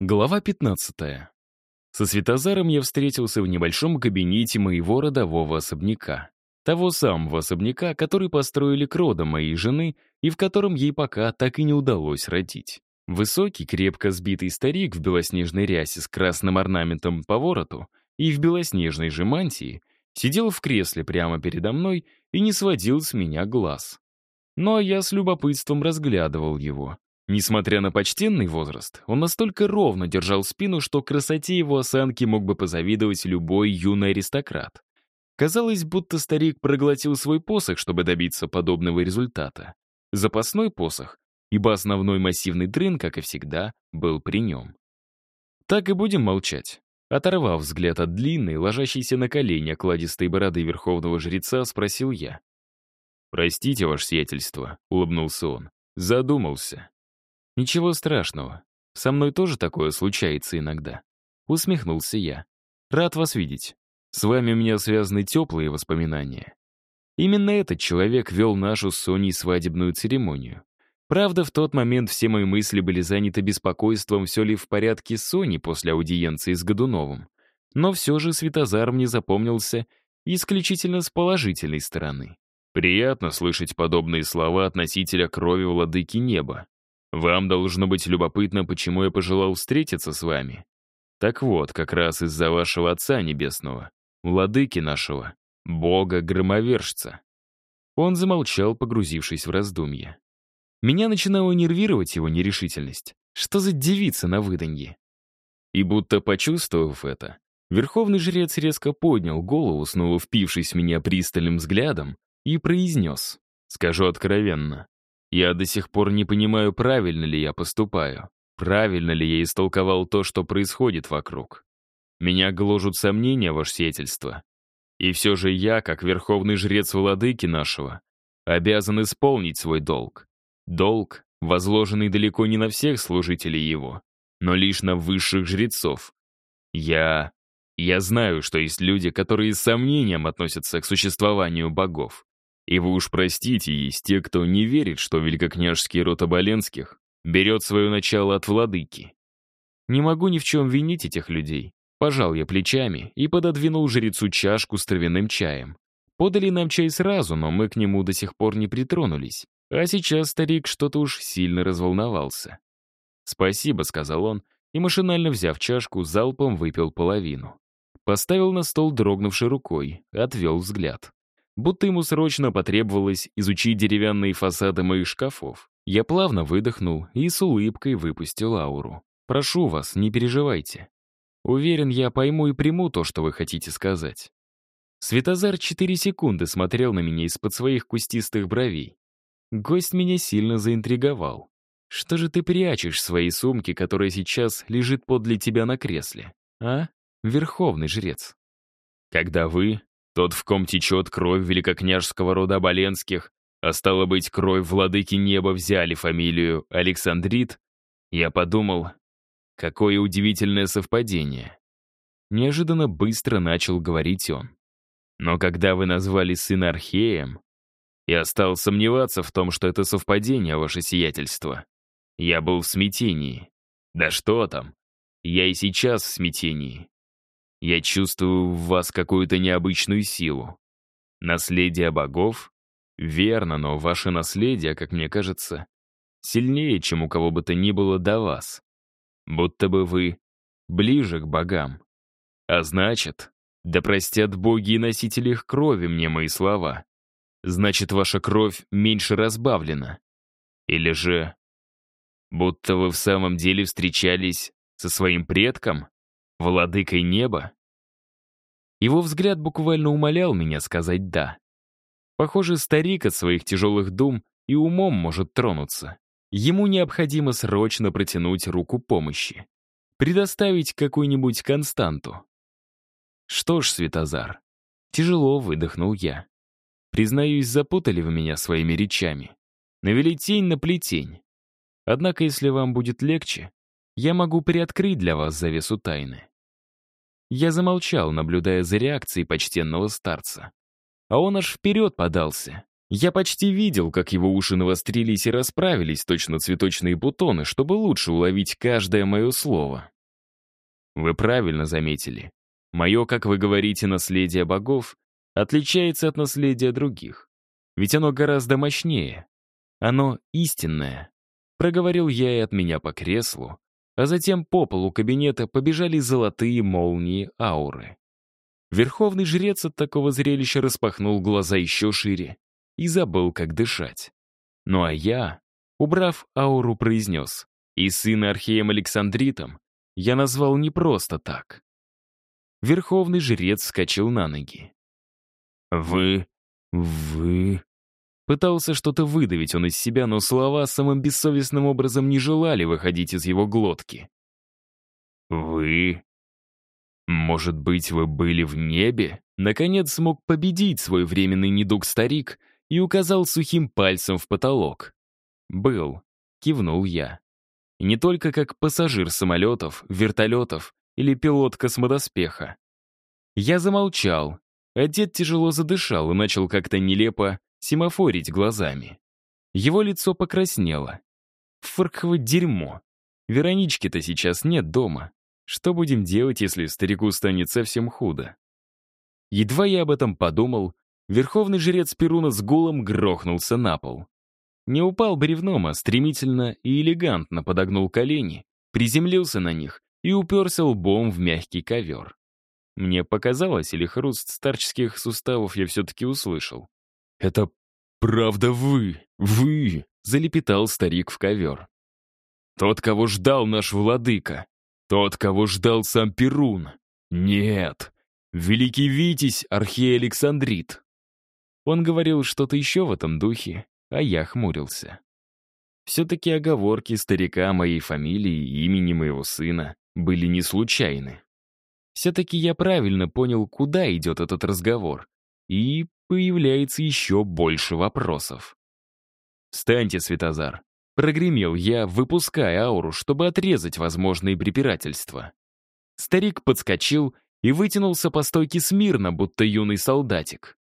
Глава 15. Со Светозаром я встретился в небольшом кабинете моего родового особняка. Того самого особняка, который построили к родам моей жены и в котором ей пока так и не удалось родить. Высокий, крепко сбитый старик в белоснежной рясе с красным орнаментом по вороту и в белоснежной же мантии сидел в кресле прямо передо мной и не сводил с меня глаз. Ну а я с любопытством разглядывал его. Несмотря на почтенный возраст, он настолько ровно держал спину, что красоте его осанки мог бы позавидовать любой юный аристократ. Казалось, будто старик проглотил свой посох, чтобы добиться подобного результата. Запасной посох, ибо основной массивный дрын, как и всегда, был при нем. Так и будем молчать. Оторвав взгляд от длинной, ложащейся на колени окладистой бороды верховного жреца, спросил я. «Простите, ваше сиятельство», — улыбнулся он. «Задумался». «Ничего страшного. Со мной тоже такое случается иногда». Усмехнулся я. «Рад вас видеть. С вами у меня связаны теплые воспоминания». Именно этот человек вел нашу с Соней свадебную церемонию. Правда, в тот момент все мои мысли были заняты беспокойством, все ли в порядке с Соней после аудиенции с Годуновым. Но все же Светозар мне запомнился исключительно с положительной стороны. Приятно слышать подобные слова относителя крови владыки неба. Вам должно быть любопытно, почему я пожелал встретиться с вами. Так вот, как раз из-за вашего Отца Небесного, владыки нашего, Бога-громовержца. Он замолчал, погрузившись в раздумье. Меня начинала нервировать его нерешительность. Что за девица на выданье? И будто почувствовав это, верховный жрец резко поднял голову, снова впившись в меня пристальным взглядом, и произнес. Скажу откровенно, я до сих пор не понимаю, правильно ли я поступаю, правильно ли я истолковал то, что происходит вокруг. Меня гложут сомнения, ваше сиятельство. И все же я, как верховный жрец владыки нашего, обязан исполнить свой долг. Долг, возложенный далеко не на всех служителей его, но лишь на высших жрецов. Я... Я знаю, что есть люди, которые с сомнением относятся к существованию богов. И вы уж простите, есть те, кто не верит, что великокняжеский род Оболенских берет свое начало от владыки. Не могу ни в чем винить этих людей. Пожал я плечами и пододвинул жрецу чашку с травяным чаем. Подали нам чай сразу, но мы к нему до сих пор не притронулись. А сейчас старик что-то уж сильно разволновался. «Спасибо», — сказал он, и, машинально взяв чашку, залпом выпил половину. Поставил на стол дрогнувшей рукой, отвел взгляд будто ему срочно потребовалось изучить деревянные фасады моих шкафов. Я плавно выдохнул и с улыбкой выпустил ауру. «Прошу вас, не переживайте. Уверен, я пойму и приму то, что вы хотите сказать». Светозар четыре секунды смотрел на меня из-под своих кустистых бровей. Гость меня сильно заинтриговал. «Что же ты прячешь в своей сумке, которая сейчас лежит подле тебя на кресле, а, верховный жрец?» «Когда вы, тот, в ком течет кровь великокняжского рода Боленских, а стало быть, кровь владыки неба взяли фамилию Александрит, я подумал, какое удивительное совпадение. Неожиданно быстро начал говорить он. Но когда вы назвали сына Археем, я стал сомневаться в том, что это совпадение, ваше сиятельство. Я был в смятении. Да что там? Я и сейчас в смятении. Я чувствую в вас какую-то необычную силу. Наследие богов? Верно, но ваше наследие, как мне кажется, сильнее, чем у кого бы то ни было до вас. Будто бы вы ближе к богам. А значит, да простят боги и носители их крови мне мои слова. Значит, ваша кровь меньше разбавлена. Или же, будто вы в самом деле встречались со своим предком? Владыкой неба? Его взгляд буквально умолял меня сказать «да». Похоже, старик от своих тяжелых дум и умом может тронуться. Ему необходимо срочно протянуть руку помощи. Предоставить какую-нибудь константу. Что ж, Светозар, тяжело выдохнул я. Признаюсь, запутали вы меня своими речами. Навели тень на плетень. Однако, если вам будет легче, я могу приоткрыть для вас завесу тайны. Я замолчал, наблюдая за реакцией почтенного старца. А он аж вперед подался, Я почти видел, как его уши навострились и расправились, точно цветочные бутоны, чтобы лучше уловить каждое мое слово. Вы правильно заметили. Мое, как вы говорите, наследие богов отличается от наследия других. Ведь оно гораздо мощнее. Оно истинное. Проговорил я и от меня по креслу, а затем по полу кабинета побежали золотые молнии ауры. Верховный жрец от такого зрелища распахнул глаза еще шире и забыл, как дышать. Ну а я, убрав ауру, произнес, и сына Археем Александритом я назвал не просто так. Верховный жрец вскочил на ноги. «Вы... вы...» Пытался что-то выдавить он из себя, но слова самым бессовестным образом не желали выходить из его глотки. «Вы... может быть, вы были в небе?» Наконец смог победить свой временный недуг старик и указал сухим пальцем в потолок. «Был», — кивнул я. Не только как пассажир самолетов, вертолетов или пилот космодоспеха. Я замолчал, а дед тяжело задышал и начал как-то нелепо семафорить глазами. Его лицо покраснело. Фырково дерьмо. Веронички-то сейчас нет дома. Что будем делать, если старику станет совсем худо? Едва я об этом подумал, верховный жрец Перуна с гулом грохнулся на пол. Не упал бревном, а стремительно и элегантно подогнул колени, приземлился на них и уперся лбом в мягкий ковер. Мне показалось, или хруст старческих суставов я все-таки услышал. «Это правда вы, вы!» — залепетал старик в ковер. «Тот, кого ждал наш владыка, тот, кого ждал сам Перун. Нет, великий Витязь Архей Александрит». Он говорил что-то еще в этом духе, а я хмурился. Все-таки оговорки старика моей фамилии и имени моего сына были не случайны. Все-таки я правильно понял, куда идет этот разговор, и появляется еще больше вопросов. «Встаньте, Светозар!» — прогремел я, выпуская ауру, чтобы отрезать возможные препирательства. Старик подскочил и вытянулся по стойке смирно, будто юный солдатик.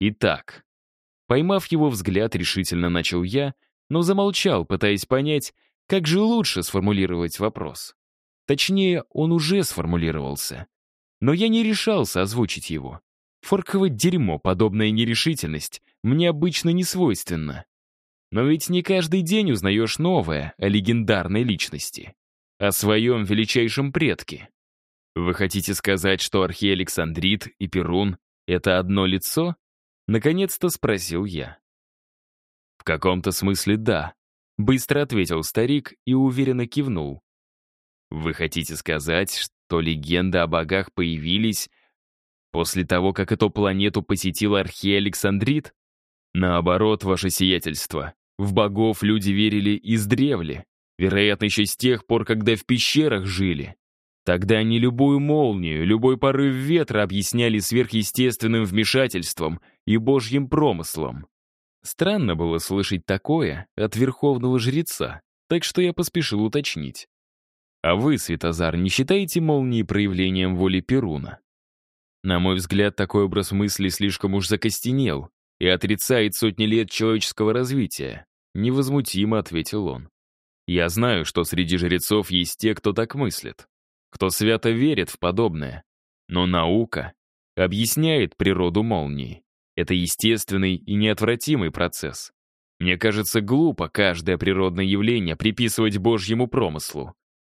Итак, Поймав его взгляд, решительно начал я, но замолчал, пытаясь понять, как же лучше сформулировать вопрос. Точнее, он уже сформулировался. Но я не решался озвучить его. Форковое дерьмо, подобная нерешительность, мне обычно не свойственна. Но ведь не каждый день узнаешь новое о легендарной личности. О своем величайшем предке. Вы хотите сказать, что Архей Александрит и Перун — это одно лицо? Наконец-то спросил я. «В каком-то смысле да», — быстро ответил старик и уверенно кивнул. «Вы хотите сказать, что легенды о богах появились после того, как эту планету посетил Архей Александрит? Наоборот, ваше сиятельство. В богов люди верили издревле, вероятно, еще с тех пор, когда в пещерах жили. Тогда они любую молнию, любой порыв ветра объясняли сверхъестественным вмешательством и божьим промыслом. Странно было слышать такое от верховного жреца, так что я поспешил уточнить. А вы, Светозар, не считаете молнии проявлением воли Перуна? На мой взгляд, такой образ мысли слишком уж закостенел и отрицает сотни лет человеческого развития. Невозмутимо ответил он. Я знаю, что среди жрецов есть те, кто так мыслит кто свято верит в подобное. Но наука объясняет природу молнии. Это естественный и неотвратимый процесс. Мне кажется, глупо каждое природное явление приписывать Божьему промыслу.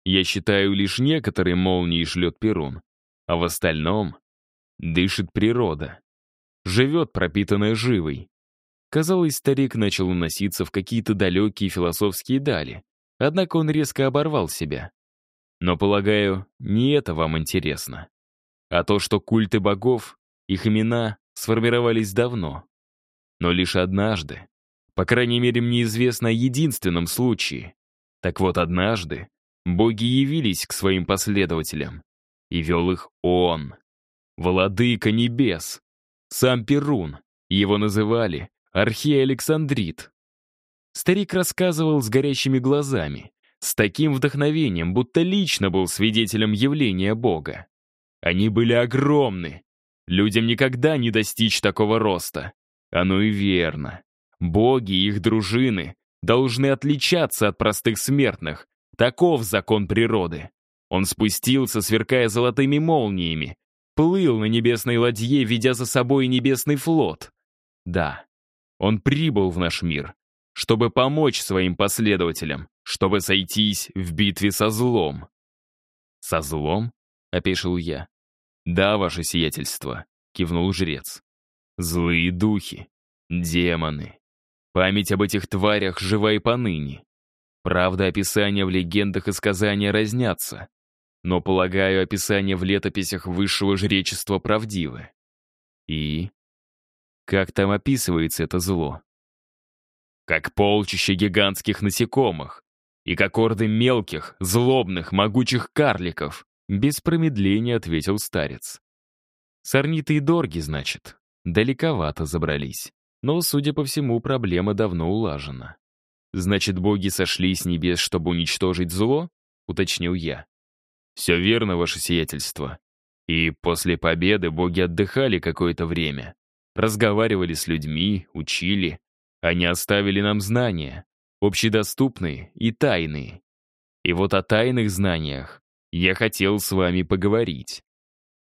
Я считаю, лишь некоторые молнии шлет Перун, а в остальном дышит природа. Живет пропитанная живой. Казалось, старик начал уноситься в какие-то далекие философские дали, однако он резко оборвал себя. Но, полагаю, не это вам интересно. А то, что культы богов, их имена сформировались давно. Но лишь однажды. По крайней мере, мне известно о единственном случае. Так вот, однажды боги явились к своим последователям. И вел их он. Владыка небес. Сам Перун. Его называли Архей Александрит. Старик рассказывал с горящими глазами с таким вдохновением, будто лично был свидетелем явления Бога. Они были огромны. Людям никогда не достичь такого роста. Оно и верно. Боги и их дружины должны отличаться от простых смертных. Таков закон природы. Он спустился, сверкая золотыми молниями, плыл на небесной ладье, ведя за собой небесный флот. Да, он прибыл в наш мир, чтобы помочь своим последователям, чтобы сойтись в битве со злом. «Со злом?» — опешил я. «Да, ваше сиятельство», — кивнул жрец. «Злые духи, демоны. Память об этих тварях жива и поныне. Правда, описания в легендах и сказания разнятся. Но, полагаю, описания в летописях высшего жречества правдивы. И? Как там описывается это зло? Как полчище гигантских насекомых и как орды мелких, злобных, могучих карликов, без промедления ответил старец. Сорниты и дорги, значит, далековато забрались. Но, судя по всему, проблема давно улажена. «Значит, боги сошли с небес, чтобы уничтожить зло?» — уточнил я. «Все верно, ваше сиятельство. И после победы боги отдыхали какое-то время. Разговаривали с людьми, учили. Они оставили нам знания, общедоступные и тайные. И вот о тайных знаниях я хотел с вами поговорить.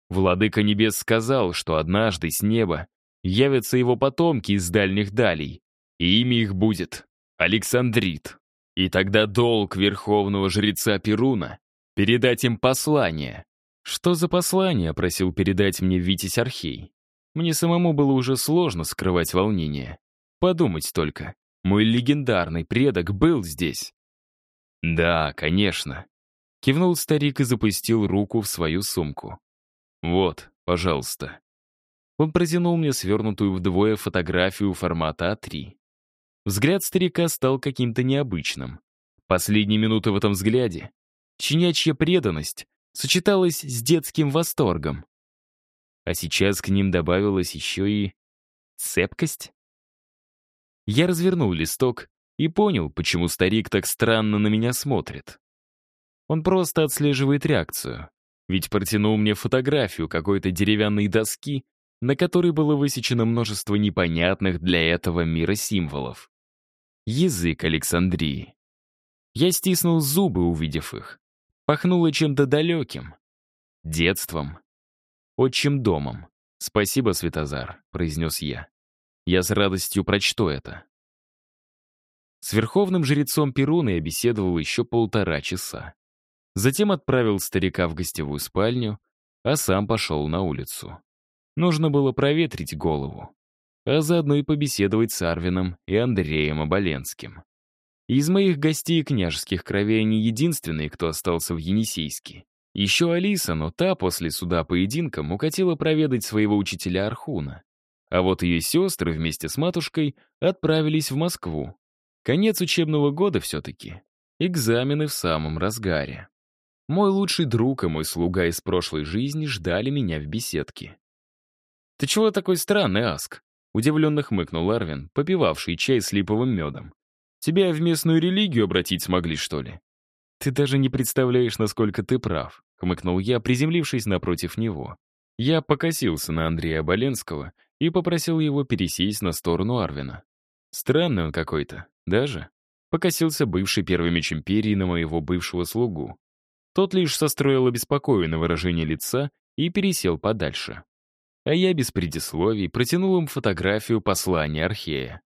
Владыка Небес сказал, что однажды с неба явятся его потомки из дальних далей, и имя их будет Александрит. И тогда долг верховного жреца Перуна — передать им послание. Что за послание просил передать мне Витязь Архей? Мне самому было уже сложно скрывать волнение. Подумать только, мой легендарный предок был здесь. Да, конечно. Кивнул старик и запустил руку в свою сумку. Вот, пожалуйста. Он протянул мне свернутую вдвое фотографию формата А3. Взгляд старика стал каким-то необычным. Последние минуты в этом взгляде чинячья преданность сочеталась с детским восторгом. А сейчас к ним добавилась еще и цепкость. Я развернул листок и понял, почему старик так странно на меня смотрит. Он просто отслеживает реакцию, ведь протянул мне фотографию какой-то деревянной доски на которой было высечено множество непонятных для этого мира символов. Язык Александрии. Я стиснул зубы, увидев их. Пахнуло чем-то далеким. Детством. Отчим домом. «Спасибо, Светозар», — произнес я. «Я с радостью прочту это». С верховным жрецом Перуна я беседовал еще полтора часа. Затем отправил старика в гостевую спальню, а сам пошел на улицу. Нужно было проветрить голову, а заодно и побеседовать с Арвином и Андреем Оболенским. Из моих гостей княжеских кровей они единственные, кто остался в Енисейске. Еще Алиса, но та после суда поединком укатила проведать своего учителя Архуна. А вот ее сестры вместе с матушкой отправились в Москву. Конец учебного года все-таки. Экзамены в самом разгаре. Мой лучший друг и мой слуга из прошлой жизни ждали меня в беседке. «Ты чего такой странный, Аск?» Удивленно хмыкнул Арвин, попивавший чай с липовым медом. «Тебя в местную религию обратить смогли, что ли?» «Ты даже не представляешь, насколько ты прав», — хмыкнул я, приземлившись напротив него. Я покосился на Андрея Боленского и попросил его пересесть на сторону Арвина. Странный он какой-то, даже. Покосился бывший первый меч империи на моего бывшего слугу. Тот лишь состроил обеспокоенное выражение лица и пересел подальше а я без предисловий протянул им фотографию послания Архея.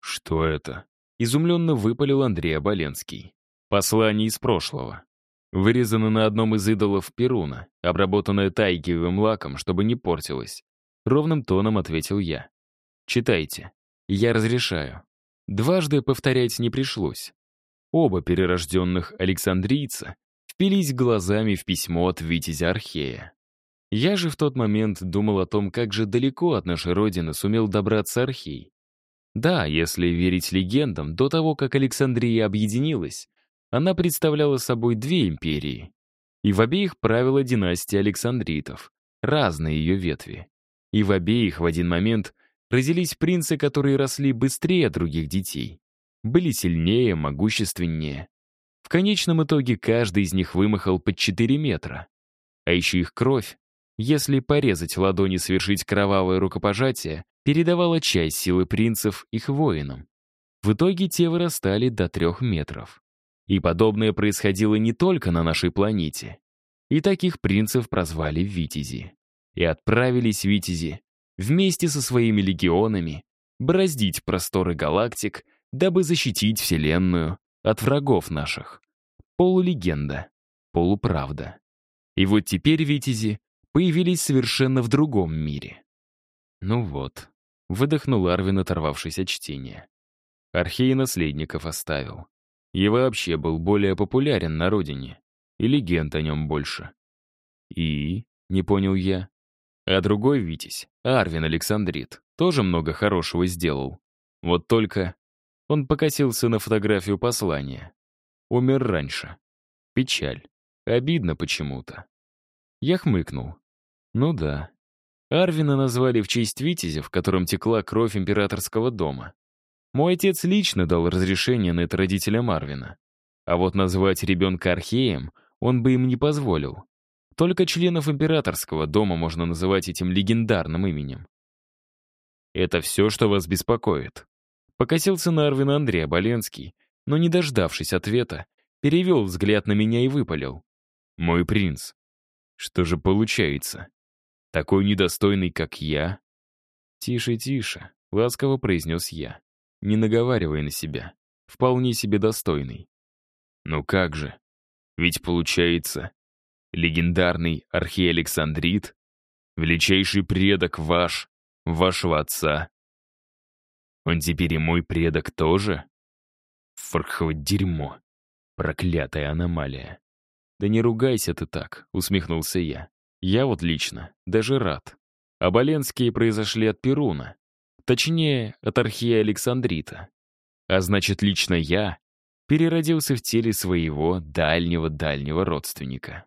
«Что это?» — изумленно выпалил Андрей Оболенский. «Послание из прошлого. Вырезано на одном из идолов Перуна, обработанное тайгиевым лаком, чтобы не портилось». Ровным тоном ответил я. «Читайте. Я разрешаю». Дважды повторять не пришлось. Оба перерожденных Александрийца впились глазами в письмо от Витязя Архея. Я же в тот момент думал о том, как же далеко от нашей родины сумел добраться Архей. Да, если верить легендам, до того, как Александрия объединилась, она представляла собой две империи. И в обеих правила династия Александритов, разные ее ветви. И в обеих в один момент родились принцы, которые росли быстрее других детей. Были сильнее, могущественнее. В конечном итоге каждый из них вымахал под 4 метра. А еще их кровь если порезать ладони совершить кровавое рукопожатие, передавала часть силы принцев их воинам. В итоге те вырастали до трех метров. И подобное происходило не только на нашей планете. И таких принцев прозвали Витязи. И отправились Витязи вместе со своими легионами бороздить просторы галактик, дабы защитить Вселенную от врагов наших. Полулегенда, полуправда. И вот теперь Витязи появились совершенно в другом мире. Ну вот, выдохнул Арвин, оторвавшись от чтения. Архей наследников оставил. И вообще был более популярен на родине. И легенд о нем больше. И, не понял я. А другой Витязь, Арвин Александрит, тоже много хорошего сделал. Вот только он покосился на фотографию послания. Умер раньше. Печаль. Обидно почему-то. Я хмыкнул. Ну да. Арвина назвали в честь Витязя, в котором текла кровь императорского дома. Мой отец лично дал разрешение на это родителям Арвина. А вот назвать ребенка Археем он бы им не позволил. Только членов императорского дома можно называть этим легендарным именем. «Это все, что вас беспокоит?» Покосился на Арвина Андрей Оболенский, но, не дождавшись ответа, перевел взгляд на меня и выпалил. «Мой принц, что же получается? Такой недостойный, как я?» «Тише, тише», — ласково произнес я. Не наговаривай на себя. Вполне себе достойный. Ну как же? Ведь получается, легендарный Архей Александрит, величайший предок ваш, вашего отца. Он теперь и мой предок тоже? Фархово дерьмо. Проклятая аномалия. «Да не ругайся ты так», — усмехнулся я. «Я вот лично даже рад. Оболенские произошли от Перуна. Точнее, от архия Александрита. А значит, лично я переродился в теле своего дальнего-дальнего родственника.